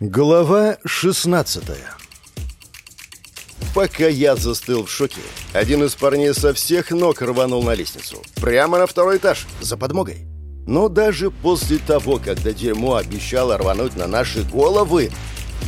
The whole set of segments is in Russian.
Глава 16 Пока я застыл в шоке, один из парней со всех ног рванул на лестницу. Прямо на второй этаж, за подмогой. Но даже после того, когда дерьмо обещало рвануть на наши головы,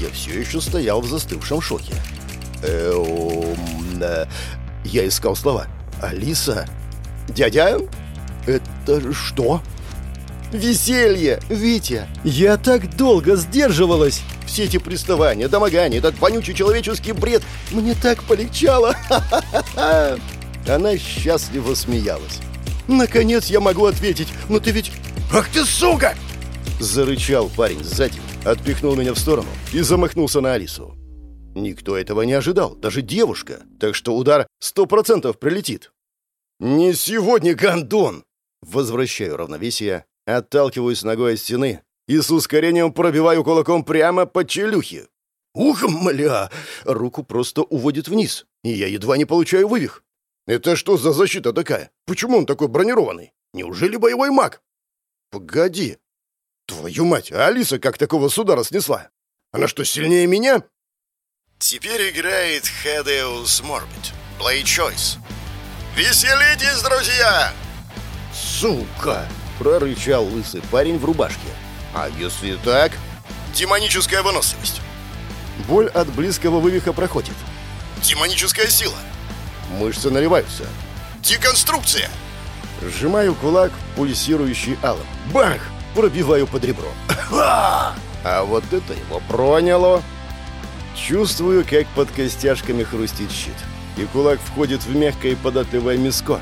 я все еще стоял в застывшем шоке. Эм... э, Я искал слова. «Алиса? Дядя? Это что?» «Веселье, Витя! Я так долго сдерживалась! Все эти приставания, домогания, этот вонючий человеческий бред! Мне так полегчало! Ха-ха-ха!» Она счастливо смеялась. «Наконец я могу ответить, но ты ведь...» «Ах ты сука!» Зарычал парень сзади, отпихнул меня в сторону и замахнулся на Алису. Никто этого не ожидал, даже девушка, так что удар сто процентов прилетит. «Не сегодня, гондон!» Возвращаю равновесие, отталкиваюсь ногой от стены и с ускорением пробиваю кулаком прямо по челюхе. Ух, мля! Руку просто уводит вниз, и я едва не получаю вывих. Это что за защита такая? Почему он такой бронированный? Неужели боевой маг? Погоди. Твою мать, а Алиса как такого с удара снесла? Она что, сильнее меня? Теперь играет Хедеус Морбит. Play Choice. Веселитесь, друзья! Сука! Прорычал лысый парень в рубашке. А если так? Демоническая выносливость. Боль от близкого вывиха проходит. Демоническая сила. Мышцы наливаются. Деконструкция. Сжимаю кулак, пульсирующий алым. Бах! Пробиваю под ребро. А вот это его проняло. Чувствую, как под костяшками хрустит щит. И кулак входит в мягкое податливое миско,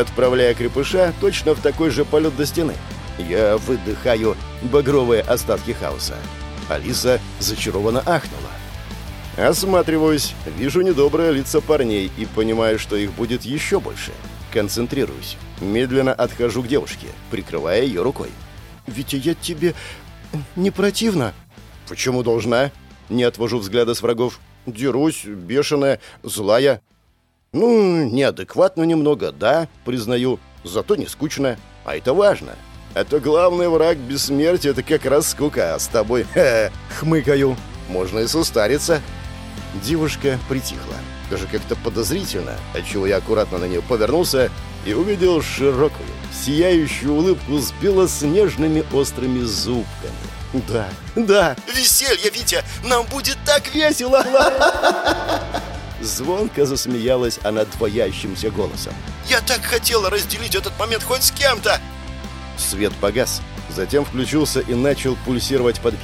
отправляя крепыша точно в такой же полет до стены. Я выдыхаю багровые остатки хаоса. Алиса зачарованно ахнула. Осматриваюсь, вижу недобрые лица парней и понимаю, что их будет еще больше. Концентрируюсь. Медленно отхожу к девушке, прикрывая ее рукой. «Витя, я тебе не противно?» «Почему должна?» Не отвожу взгляда с врагов. «Дерусь, бешеная, злая». «Ну, неадекватно немного, да, признаю. Зато не скучно. А это важно. Это главный враг бессмертия, это как раз скука. А с тобой, ха, хмыкаю. Можно и состариться». Девушка притихла. Даже как-то подозрительно, отчего я аккуратно на нее повернулся и увидел широкую, сияющую улыбку с белоснежными острыми зубками. Да, да, веселье, Витя, нам будет так весело! Звонко засмеялась она двоящимся голосом. «Я так хотела разделить этот момент хоть с кем-то!» Свет погас, затем включился и начал пульсировать подбит.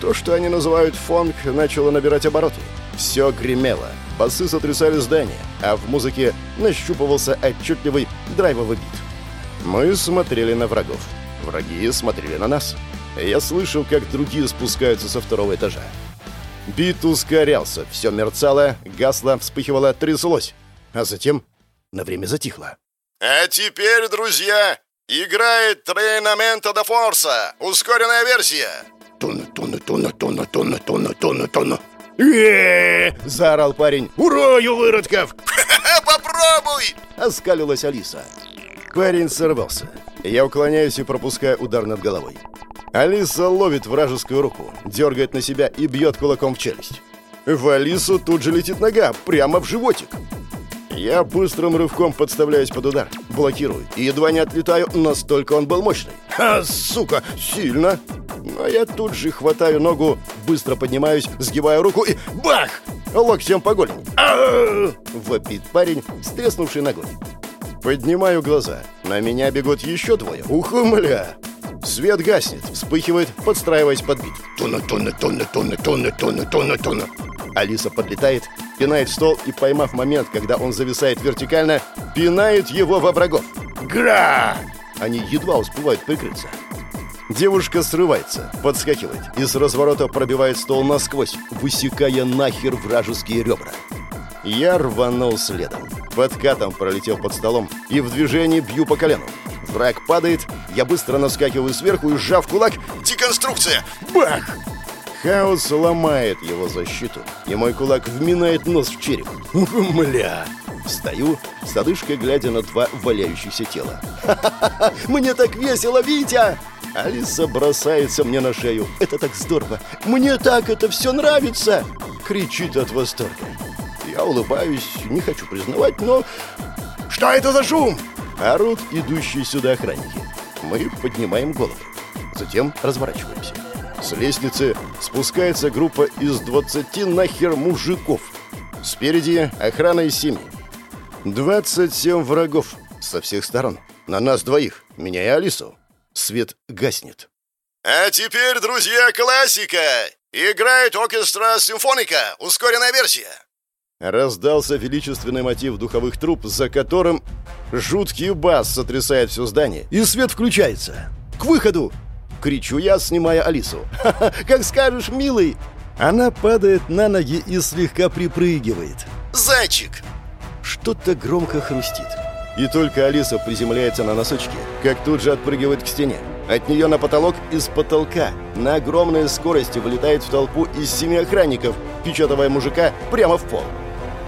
То, что они называют фонг, начало набирать обороты. Все гремело, басы сотрясали здание, а в музыке нащупывался отчетливый драйвовый бит. Мы смотрели на врагов. Враги смотрели на нас. Я слышал, как другие спускаются со второго этажа. Бит ускорялся, все мерцало, гасло, вспыхивало, тряслось. А затем на время затихло. «А теперь, друзья, играет Трейнамента до Форса, ускоренная версия!» «Тонна, тонна, тонна, тонна, тонна, тонна, тонна, тонна!» э заорал парень. «Урою, выродков!» «Попробуй!» — оскалилась Алиса. Парень сорвался. Я уклоняюсь и пропускаю удар над головой. Алиса ловит вражескую руку, дергает на себя и бьет кулаком в челюсть. В Алису тут же летит нога, прямо в животик. Я быстрым рывком подставляюсь под удар, блокирую и едва не отлетаю, настолько он был мощный. А, сука, сильно! Но я тут же хватаю ногу, быстро поднимаюсь, сгибаю руку и бах! Локтем по голени. Вопит парень, стреснувший ногой. Поднимаю глаза. На меня бегут еще двое. Ухумля! Свет гаснет, вспыхивает, подстраиваясь под бит. Тонна, тонна, тонна, тонна, тонна, тонна, тонна, тонна. Алиса подлетает, пинает стол и, поймав момент, когда он зависает вертикально, пинает его во врагов. Гра! Они едва успевают прикрыться. Девушка срывается, подскакивает и с разворота пробивает стол насквозь, высекая нахер вражеские ребра. Я рванул следом. Подкатом пролетел под столом и в движении бью по колену. Враг падает, я быстро наскакиваю сверху и, сжав кулак, деконструкция! Бах! Хаос ломает его защиту, и мой кулак вминает нос в череп. Мля! Стою, с одышкой глядя на два валяющихся тела. «Ха-ха-ха! Мне так весело, Витя!» Алиса бросается мне на шею. «Это так здорово! Мне так это все нравится!» Кричит от восторга. Я улыбаюсь, не хочу признавать, но... «Что это за шум?» Орут идущие сюда охранники. Мы поднимаем головы. Затем разворачиваемся. С лестницы спускается группа из 20 нахер мужиков. Спереди охрана из семьи. 27 врагов со всех сторон. На нас двоих, меня и Алису. Свет гаснет. А теперь, друзья, классика! Играет оркестра симфоника, ускоренная версия. Раздался величественный мотив духовых труб, за которым жуткий бас сотрясает все здание, и свет включается. «К выходу!» — кричу я, снимая Алису. «Ха-ха, как скажешь, милый!» Она падает на ноги и слегка припрыгивает. «Зайчик!» Что-то громко хрустит. И только Алиса приземляется на носочки, как тут же отпрыгивает к стене. От нее на потолок из потолка на огромной скорости вылетает в толпу из семи охранников, печатывая мужика прямо в пол.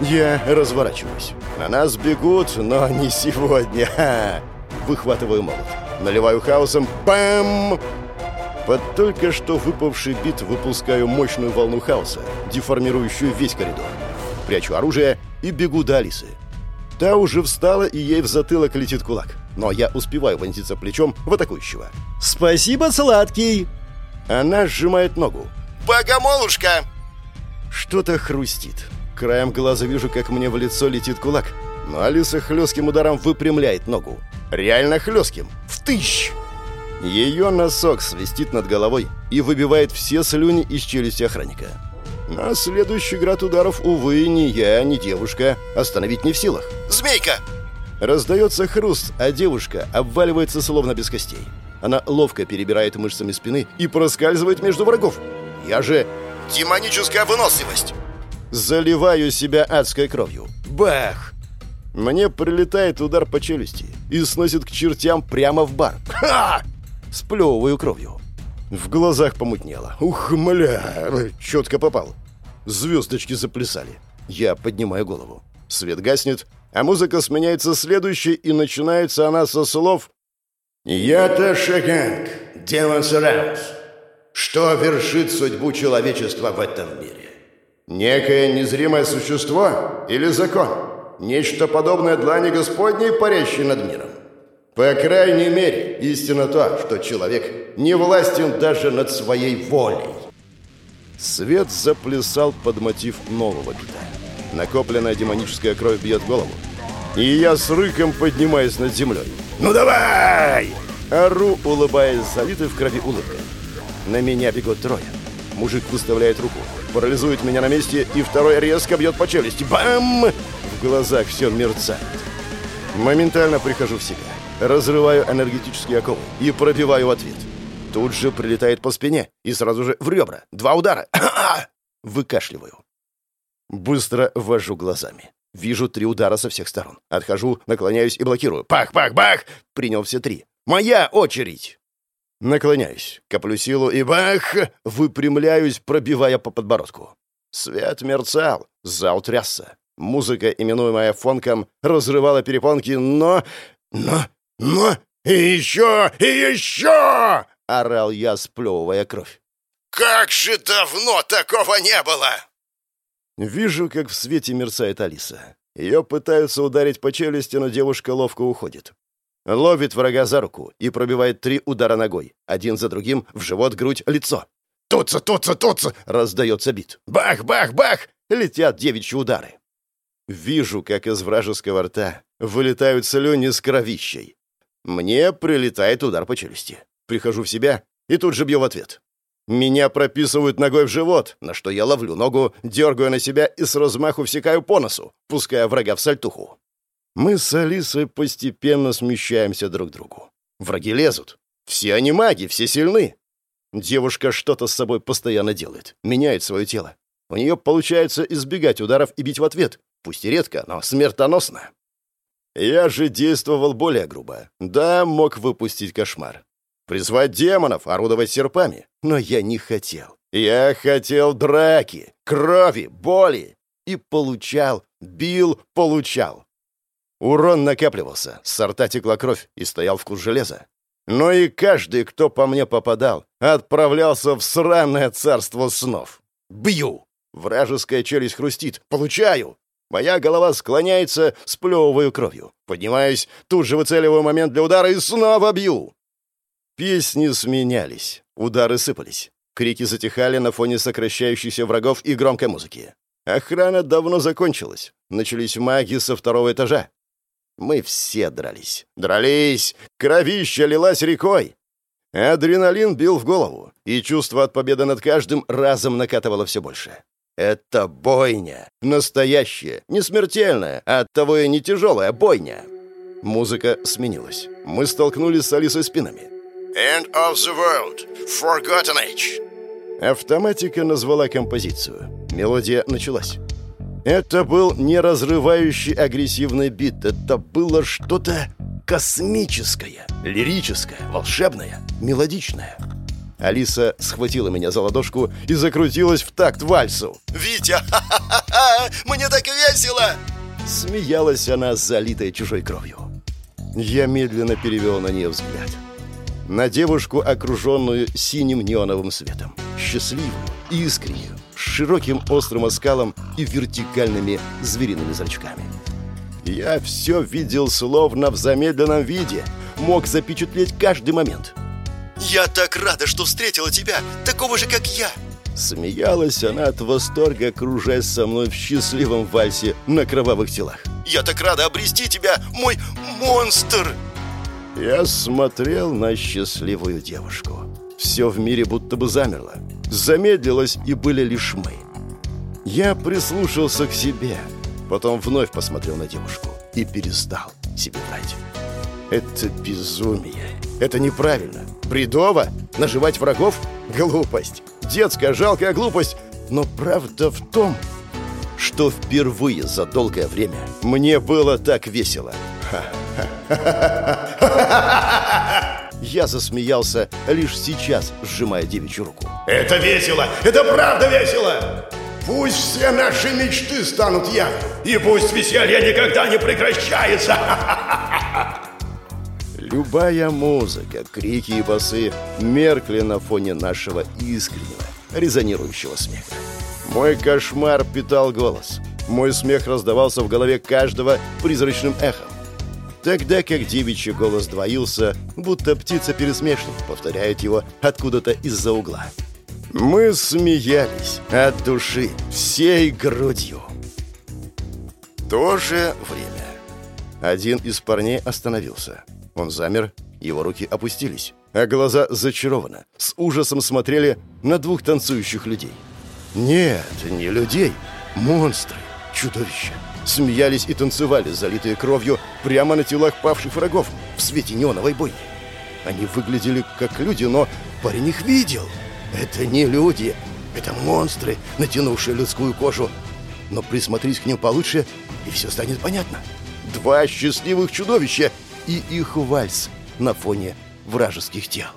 Я разворачиваюсь. На нас бегут, но не сегодня. Ха! Выхватываю молот. Наливаю хаосом. Бам! Под только что выпавший бит выпускаю мощную волну хаоса, деформирующую весь коридор. Прячу оружие и бегу до Алисы. Та уже встала, и ей в затылок летит кулак. Но я успеваю вонзиться плечом в атакующего. «Спасибо, сладкий!» Она сжимает ногу. «Богомолушка!» Что-то хрустит. Краем глаза вижу, как мне в лицо летит кулак. Но Алиса хлестким ударом выпрямляет ногу. Реально хлестким. В тысяч! Ее носок свистит над головой и выбивает все слюни из челюсти охранника. А следующий град ударов, увы, ни я, ни девушка остановить не в силах. «Змейка!» Раздается хруст, а девушка обваливается словно без костей. Она ловко перебирает мышцами спины и проскальзывает между врагов. Я же... «Демоническая выносливость!» Заливаю себя адской кровью. Бах! Мне прилетает удар по челюсти и сносит к чертям прямо в бар. Ха! Сплевываю кровью. В глазах помутнело. Ух, мля, четко попал. Звездочки заплясали. Я поднимаю голову. Свет гаснет, а музыка сменяется следующей, и начинается она со слов «Я-то Шаганг, демон Сараус. Что вершит судьбу человечества в этом мире? Некое незримое существо или закон? Нечто подобное длани Господней, парящей над миром? По крайней мере, истина то, что человек не властен даже над своей волей. Свет заплясал под мотив нового бита. Накопленная демоническая кровь бьет голову. И я с рыком поднимаюсь над землей. «Ну давай!» Ору, улыбаясь, залитой в крови улыбкой. На меня бегут трое. Мужик выставляет руку, парализует меня на месте, и второй резко бьет по челюсти. Бам! В глазах все мерцает. Моментально прихожу в себя. Разрываю энергетические оковы и пробиваю ответ. Тут же прилетает по спине и сразу же в ребра. Два удара. Выкашливаю. Быстро вожу глазами. Вижу три удара со всех сторон. Отхожу, наклоняюсь и блокирую. Пах-пах-бах! Принял все три. Моя очередь! Наклоняюсь, коплю силу и бах! Выпрямляюсь, пробивая по подбородку. Свет мерцал, зал трясся. Музыка, именуемая фонком, разрывала перепонки, но... Но... Но... И еще! И еще! Орал я, сплевывая кровь. «Как же давно такого не было!» Вижу, как в свете мерцает Алиса. Ее пытаются ударить по челюсти, но девушка ловко уходит. Ловит врага за руку и пробивает три удара ногой. Один за другим в живот, грудь, лицо. «Туца, туца, туца!» — раздается бит. «Бах, бах, бах!» — летят девичьи удары. Вижу, как из вражеского рта вылетают слюни с кровищей. Мне прилетает удар по челюсти. Прихожу в себя и тут же бью в ответ. Меня прописывают ногой в живот, на что я ловлю ногу, дергаю на себя и с размаху всекаю по носу, пуская врага в сальтуху. Мы с Алисой постепенно смещаемся друг к другу. Враги лезут. Все они маги, все сильны. Девушка что-то с собой постоянно делает, меняет свое тело. У нее получается избегать ударов и бить в ответ, пусть и редко, но смертоносно. Я же действовал более грубо. Да, мог выпустить кошмар. Призвать демонов, орудовать серпами. Но я не хотел. Я хотел драки, крови, боли. И получал Бил, получал. Урон накапливался, с рта текла кровь и стоял вкус железа. Но и каждый, кто по мне попадал, отправлялся в сраное царство снов. Бью! Вражеская челюсть хрустит. Получаю! Моя голова склоняется, сплевываю кровью. Поднимаюсь, тут же выцеливаю момент для удара и снова бью. Песни сменялись, удары сыпались. Крики затихали на фоне сокращающихся врагов и громкой музыки. Охрана давно закончилась. Начались маги со второго этажа. Мы все дрались. Дрались! Кровища лилась рекой! Адреналин бил в голову, и чувство от победы над каждым разом накатывало все больше. Это бойня. Настоящая, не смертельная, а оттого и не тяжелая бойня. Музыка сменилась. Мы столкнулись с Алисой спинами. End of the world. Forgotten age. Автоматика назвала композицию. Мелодия началась. Это был не разрывающий агрессивный бит. Это было что-то космическое, лирическое, волшебное, мелодичное. Алиса схватила меня за ладошку и закрутилась в такт вальсу. «Витя, мне так весело!» Смеялась она, залитая чужой кровью. Я медленно перевел на нее взгляд. На девушку, окруженную синим неоновым светом. Счастливую, искреннюю, широким острым оскалом и вертикальными звериными зрачками. Я все видел словно в замедленном виде, мог запечатлеть каждый момент — «Я так рада, что встретила тебя, такого же, как я!» Смеялась она от восторга, кружась со мной в счастливом вальсе на кровавых телах. «Я так рада обрести тебя, мой монстр!» Я смотрел на счастливую девушку. Все в мире будто бы замерло. Замедлилось, и были лишь мы. Я прислушался к себе, потом вновь посмотрел на девушку и перестал себе врать. Это безумие. Это неправильно. Бредово? Наживать врагов? Глупость. Детская жалкая глупость. Но правда в том, что впервые за долгое время мне было так весело. Я засмеялся лишь сейчас, сжимая девичью руку. «Это весело! Это правда весело! Пусть все наши мечты станут явью, и пусть веселье никогда не прекращается! Любая музыка, крики и басы меркли на фоне нашего искреннего, резонирующего смеха. Мой кошмар питал голос. Мой смех раздавался в голове каждого призрачным эхом. Тогда как девичий голос двоился, будто птица-пересмешник повторяет его откуда-то из-за угла. Мы смеялись от души, всей грудью. То же время. Один из парней остановился. Он замер, его руки опустились, а глаза зачарованно, с ужасом смотрели на двух танцующих людей. Нет, не людей, монстры, чудовища. Смеялись и танцевали, залитые кровью, прямо на телах павших врагов в свете неоновой бойни. Они выглядели как люди, но парень их видел. Это не люди, это монстры, натянувшие людскую кожу. Но присмотрись к ним получше, и все станет понятно. Два счастливых чудовища, и их вальс на фоне вражеских тел.